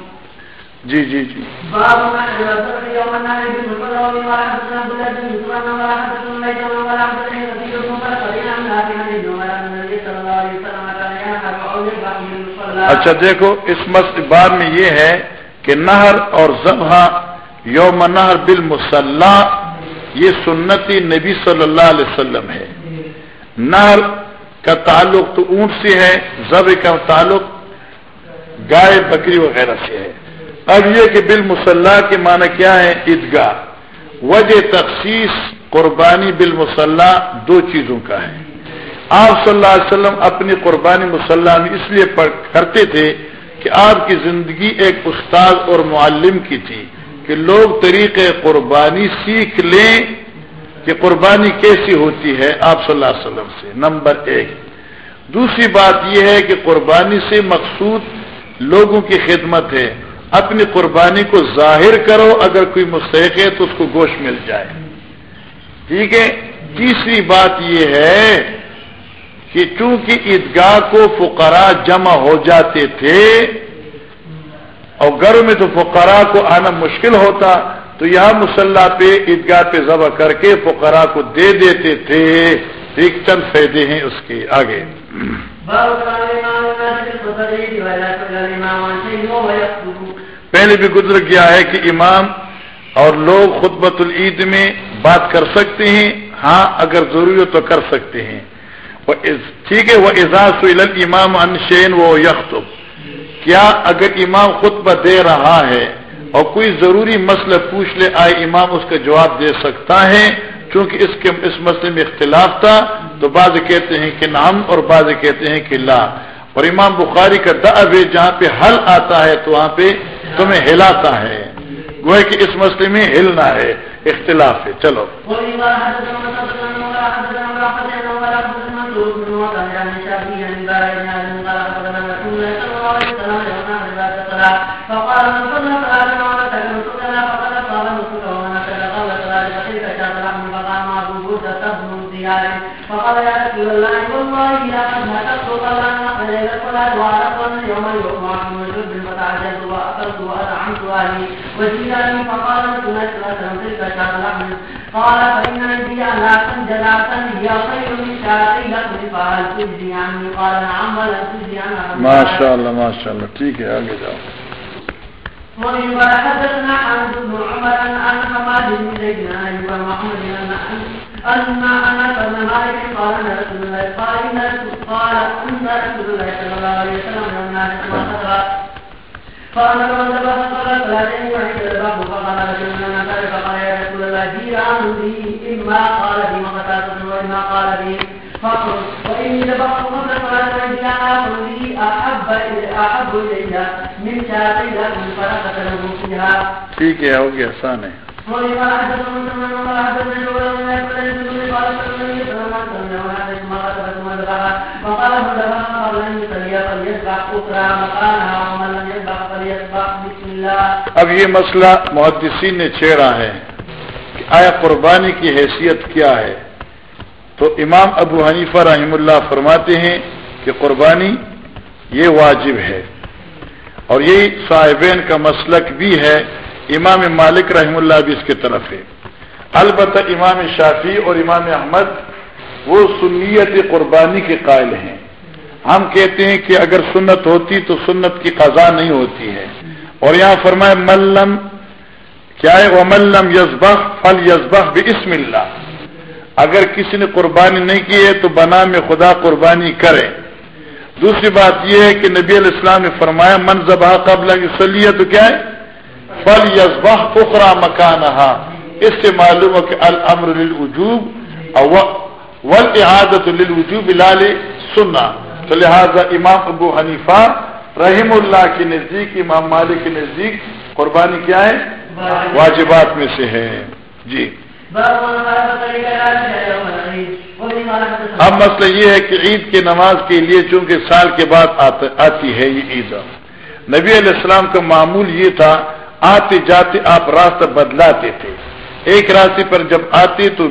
جی جی جی باب ما يوم بالمصطلح ولا حدثنا عبد الله بن سليمان ولا حدثنا ليس ولا حدثنا نافع عن ابن عمر ان النبي صلى الله عليه وسلم كان ينهر البحر اچھا دیکھو اس باب میں یہ ہے کہ نہر اور ذبح یوم نہر بالمصلح یہ سنتی نبی صلی اللہ علیہ وسلم ہے۔ نہر کا تعلق تو اونٹ سے ہے زب کا تعلق گائے، بکری وغیرہ سے ہے۔ اب یہ کہ بالمسلح کے معنی کیا ہے؟ عیدگاہ۔ وجہ تخصیص قربانی بالمسلح دو چیزوں کا ہے۔ آپ صلی اللہ علیہ وسلم اپنی قربانی مسلح میں اس لیے کرتے تھے کہ آپ کی زندگی ایک استاد اور معلم کی تھی۔ کہ لوگ طریقے قربانی سیکھ لیں کہ قربانی کیسی ہوتی ہے آپ صلی اللہ علیہ وسلم سے۔ نمبر ایک۔ دوسری بات یہ ہے کہ قربانی سے مقصود لوگوں کی خدمت ہے۔ اپنی قربانی کو ظاہر کرو، اگر کوئی مستحق ہے تو اس کو گوشت مل جائے۔ ٹھیک ہے؟ تیسری بات یہ ہے کہ چونکہ عیدگاہ کو فقراء جمع ہو جاتے تھے اور گھروں میں تو فقراء کو آنا مشکل ہوتا، تو یہاں مسلح پہ عیدگاہ پہ ذبح کر کے فقراء کو دے دیتے تھے۔ ایک چند فائدے ہیں اس کے آگے۔ پہلے بھی گزر گیا ہے کہ امام اور لوگ خطبت العید میں بات کر سکتے ہیں۔ ہاں اگر ضروری ہو تو کر سکتے ہیں۔ ٹھیک ہے وہ اعزاز امام انشین وہ یخت کیا اگر امام خطبہ دے رہا ہے اور کوئی ضروری مسئلہ پوچھ لے آئے امام اس کا جواب دے سکتا ہے چونکہ اس کے اس مسئلے میں اختلاف تھا تو بعض کہتے ہیں کہ نام اور بعض کہتے ہیں کہ لا اور امام بخاری کا دعب ہے جہاں پہ حل آتا ہے تو وہاں پہ تمہیں ہلاتا ہے گوئے کہ اس مسئلے میں ہلنا ہے اختلاف ہے چلو فقال يا رسول الله والله لا أذهبت قبل أن أقل إلى الصلاة وعرفت يوم يؤمر من وجود فتعجلت وأكلت وأطعمت أهلي وجيلاني فقال رسول الله صلى الله عليه وسلم تلك شاة لحم قال فإن عندي أناسا جلاتا هي خير من شاتي لكم فهل تجزي عني قال نعم ولا تجزي عنها ما شاء الله ما شاء الله ٹھیک ہے آگے جاؤ۔ ومن حدثنا عن بن عمر عن حماد بن زيد ايوب محمد ان انس بن مالك قال ان رسول الله قال ان رسول الله صلى الله عليه وسلم من الناس ما فقال رجل من فقال يا رسول الله جيران قال بي قال بي فقل ذبحت قبل العشاء من له فيها ٹھیک ہے ہو گیا آسان ہے اب یہ مسئلہ محدثین نے چھیڑا ہے کہ آیا قربانی کی حیثیت کیا ہے۔ تو امام ابو حنیفہ رحم اللہ فرماتے ہیں کہ قربانی یہ واجب ہے۔ اور یہی صاحبین کا مسلک بھی ہے، امام مالک رحم اللہ بھی اس کی طرف ہے۔ البتہ امام شافی اور امام احمد وہ سنیت قربانی کے قائل ہیں۔ ہم کہتے ہیں کہ اگر سنت ہوتی تو سنت کی قضا نہیں ہوتی ہے۔ اور یہاں فرمائے ملم کیا ہے؟ وہ ملم یزبخ فل یزبخ بھی اسم اللہ۔ اگر کسی نے قربانی نہیں کی ہے تو بنا میں خدا قربانی کرے۔ دوسری بات یہ ہے کہ نبی علیہ السلام نے فرمایا، من ذبح قبل سلیہ تو کیا ہے؟ فل یزبہ پخرا مکان اس سے معلوم ہے کہ الامر للوجوب والعادت للوجوب لال سننا تو لہذا امام ابو حنیفہ رحم اللہ کے نزدیک امام مالک کے نزدیک قربانی کیا ہے؟ واجبات میں سے ہے۔ جی۔ اب مسئلہ یہ ہے کہ عید کی نماز کے لیے چونکہ سال کے بعد آتی ہے یہ عید۔ نبی علیہ السلام کا معمول یہ تھا، آتے جاتے آپ راستہ بدلاتے تھے۔ ایک راستے پر جب آتے تو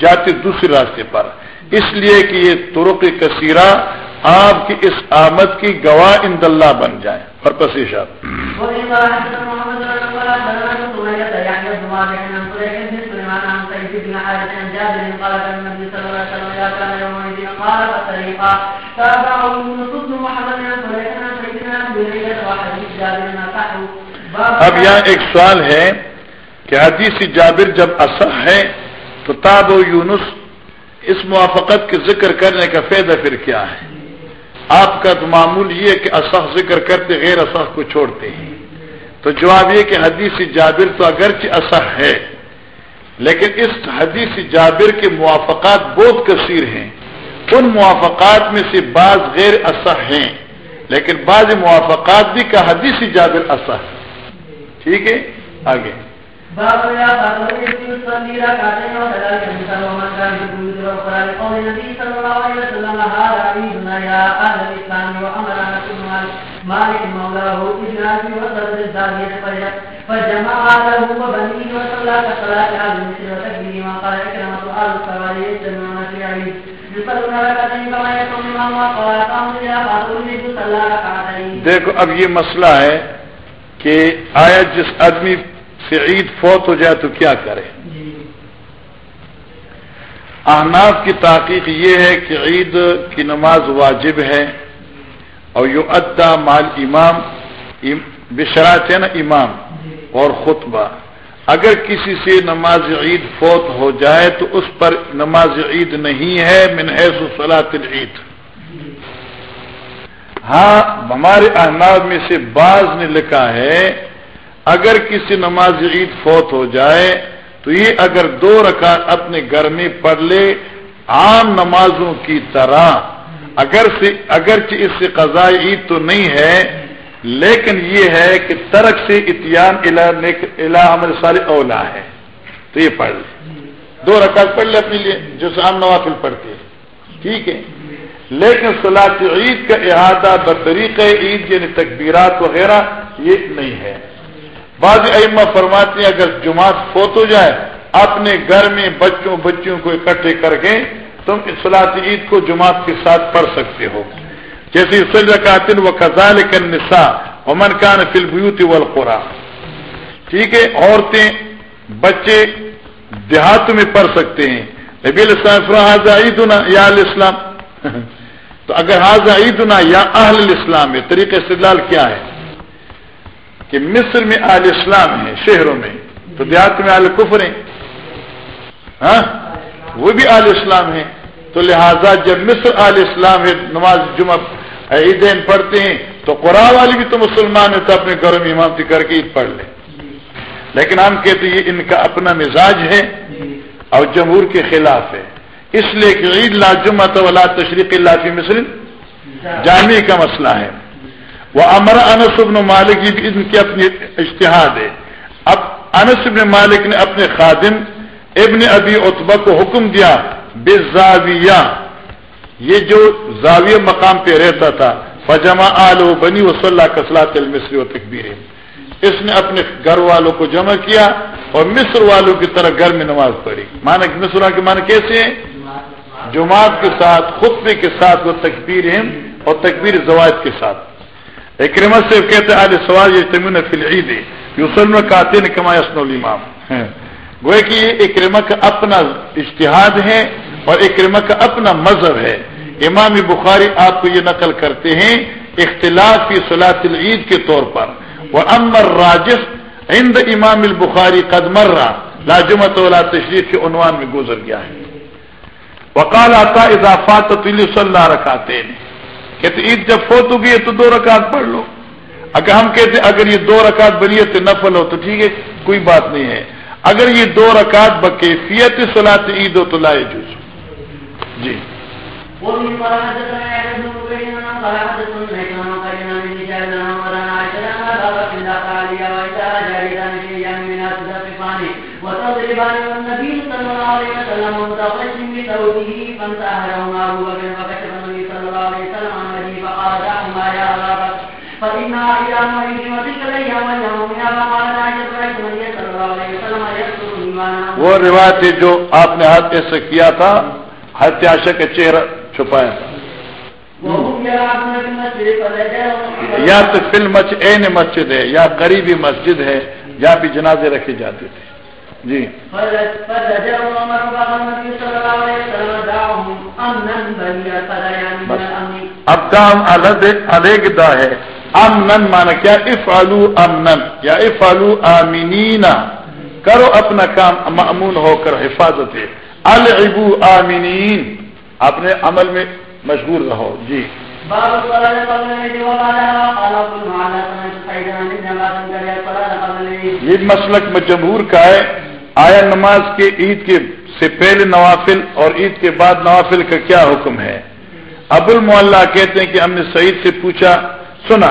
جاتے دوسرے راستے پر۔ اس لیے کہ یہ ترک کثیرہ آپ کی اس آمد کی گواہ اند اللہ بن جائے پرپس اب یہاں ایک سوال ہے کہ حدیث جابر جب اصح ہے تو تاب و یونس اس موافقت کے ذکر کرنے کا فائدہ پھر کیا ہے؟ آپ کا تو معمول یہ کہ اصح ذکر کرتے غیر اصح کو چھوڑتے ہیں۔ تو جواب یہ کہ حدیث جابر تو اگرچہ اصح ہے، لیکن اس حدیث جابر کے موافقات بہت کثیر ہیں۔ ان موافقات میں سے بعض غیر اصح ہیں، لیکن بعض موافقات بھی کا حدیث جابر اصح ٹھیک ہے؟ آگے۔ باب يا يصلي ركعتين وكذلك ومن كان النبي صلى الله عليه وسلم هذا عيدنا يا اهل الاسلام وامر مالك مولاه فجمع له وبنيه وصلى ما قال اهل يجتمعون في عيد يصلون ركعتين كما الامام وقال قام الى صلى ركعتين دیکھو اب یہ مسئلہ ہے کہ آیا جس آدمی سے عید فوت ہو جائے تو کیا کرے؟ احناف کی تحقیق یہ ہے کہ عید کی نماز واجب ہے اور یو ادا مال امام بشرات ہے یعنی نا امام اور خطبہ۔ اگر کسی سے نماز عید فوت ہو جائے تو اس پر نماز عید نہیں ہے، من حیث صلاح العید۔ ہاں ہمارے احناف میں سے بعض نے لکھا ہے اگر کسی نماز عید فوت ہو جائے، تو یہ اگر دو رکعت اپنے گھر میں پڑھ لے عام نمازوں کی طرح، اگر سے، اگرچہ اس سے قضاء عید تو نہیں ہے، لیکن یہ ہے کہ ترک سے اتیان عمل سال اولا ہے۔ تو یہ پڑھ لے۔ دو رکعت پڑھ لے اپنے لیے، جو عام نوافل پڑھتے ہیں۔ ٹھیک ہے۔ لیکن صلاح عید کا احاطہ بطریق عید یعنی تکبیرات وغیرہ، یہ نہیں ہے۔ بعض ائمہ فرماتے ہیں، اگر جماعت فوت ہو جائے، اپنے گھر میں بچوں بچوں کو اکٹھے کر کے تم اصلاح عید کو جماعت کے ساتھ پڑھ سکتے ہو۔ جیسے سلقاتن و قزال نسا امن کان فلبیوتی والقرا ٹھیک ہے، عورتیں بچے دیہات میں پڑھ سکتے ہیں۔ نبی السلام عید یا اسلام؟ تو اگر حاضر عید یا اہل الاسلام ہے، طریقہ استدلال کیا ہے؟ کہ مصر میں اہل اسلام ہے شہروں میں، تو دیہات میں اہل کفر ہیں۔ ہاں؟ وہ بھی اہل اسلام ہے تو لہذا جب مصر اہل اسلام ہے، نماز جمعہ، عیدین پڑھتے ہیں، تو قرآن والی بھی تو مسلمان ہے، تو اپنے گھروں میں امامتی کر کے عید پڑھ لیں لیکن ہم کہتے یہ ان کا اپنا مزاج ہے اور جمہور کے خلاف ہے۔ اس لیے کہ عید لا جمعہ تو تشریق اللہ کی مصر جامع کا مسئلہ ہے۔ وہ امر انس ابن مالک ان کی اپنی اشتہاد ہے۔ اب انس ابن مالک نے اپنے خادم ابن ابی اتبا کو حکم دیا بے زاویہ۔ یہ جو زاویہ مقام پہ رہتا تھا، فجمع آلو بنی و صلاح کسلات المصری و تکبیر اس نے اپنے گھر والوں کو جمع کیا اور مصر والوں کی طرح گھر میں نماز پڑھی۔ مانا مصر کے معنی کیسے ہیں؟ جماعت کے ساتھ، خطبے کے ساتھ وہ تکبیر اور تکبیر زوائد کے ساتھ۔ اکرمت سے کہتے آج سوال یہ تمین فی العید یوسل میں کہتے ہیں کما یسن الامام. گوئے کہ یہ اکرما کا اپنا اشتہاد ہے اور اکرما کا اپنا مذہب ہے۔ امام بخاری آپ کو یہ نقل کرتے ہیں اختلاف کی صلاح العید کے طور پر۔ وہ امر راجس ہند امام البخاری قدمر لاجمت ولا تشریف کے عنوان میں گزر گیا ہے۔ وقال آتا اضافات صلی اللہ رکھاتے ہیں کہتے عید جب فوت ہو گئی تو دو رکعت پڑھ لو۔ اگر ہم کہتے اگر یہ دو رکعت بنی تو نفل ہو تو ٹھیک ہے، کوئی بات نہیں ہے۔ اگر یہ دو رکعت بکیفیت صلاح عید ہو تو لائے جوش جی۔ النبي صلى الله عليه وسلم فإنها إلى مريض صلى الله عليه وسلم يذكر وہ روایت جو آپ نے ہاتھ سے کیا تھا ہتیاشا کا چہرہ چھپایا تھا یا تو فلم این مسجد ہے یا قریبی مسجد ہے یا بھی جنازے رکھے جاتے تھے۔ جی۔ اب کام الگدا ہے۔ امن مانا کیا؟ اف آلو امن یا اف آلو آمینینا کرو اپنا کام معمون ہو کر حفاظت۔ ہے البو آمینین اپنے عمل میں مشغول رہو۔ جی۔ یہ مسلک مجبور کا ہے۔ آیا نماز کے عید کے سے پہلے نوافل اور عید کے بعد نوافل کا کیا حکم ہے؟ ابو المعلہ کہتے ہیں کہ ہم نے سعید سے پوچھا، سنا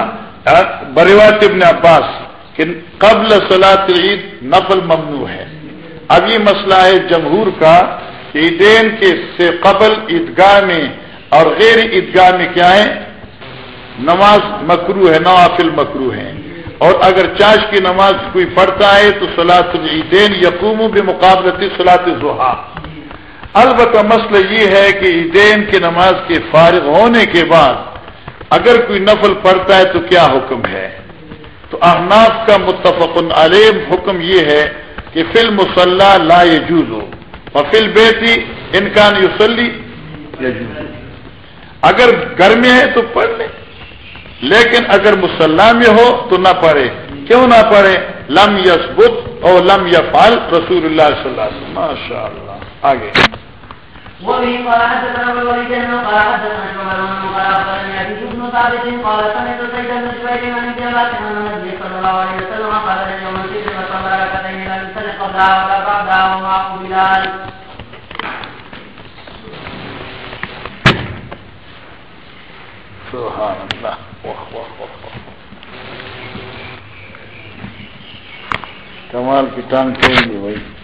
بروات ابن عباس کہ قبل صلاح عید نفل ممنوع ہے۔ اب یہ مسئلہ ہے جمہور کا عیدین کے سے قبل عیدگاہ میں اور غیر عیدگاہ میں کیا ہے؟ نماز مکرو ہے، نوافل مکرو ہے اور اگر چاش کی نماز کوئی پڑھتا ہے تو سلاط عیدین یقوم بھی مقابلتی سلاط البتہ مسئلہ یہ ہے کہ عیدین کی نماز کے فارغ ہونے کے بعد اگر کوئی نفل پڑتا ہے تو کیا حکم ہے؟ تو احناف کا متفق علیم حکم یہ ہے کہ فل مسلح لا یجوز ہو اور فل بیٹی انکان یوسلی یجوز۔ اگر گھر میں ہے تو پڑھ لیں لیکن اگر مسلح میں ہو تو نہ پڑھے۔ کیوں نہ پڑھے؟ لم یس بت اور لم یفال رسول اللہ صلی اللہ علیہ وسلم۔ ماشاء اللہ آگے۔ وبه قال حدثنا ابو الوليد انه قال حدثنا شعبان قال اخبرني ابي بن ثابت قال سمعت سيد بن جبير عن جابر ان النبي صلى الله عليه وسلم قال لن يوم الفجر وصلى ركعتين لا يصلي قبلها ولا بعدها ومعه بلال. سبحان اللہ واہ واہ واہ کمال کی ٹانگ چھوڑیں گے بھائی.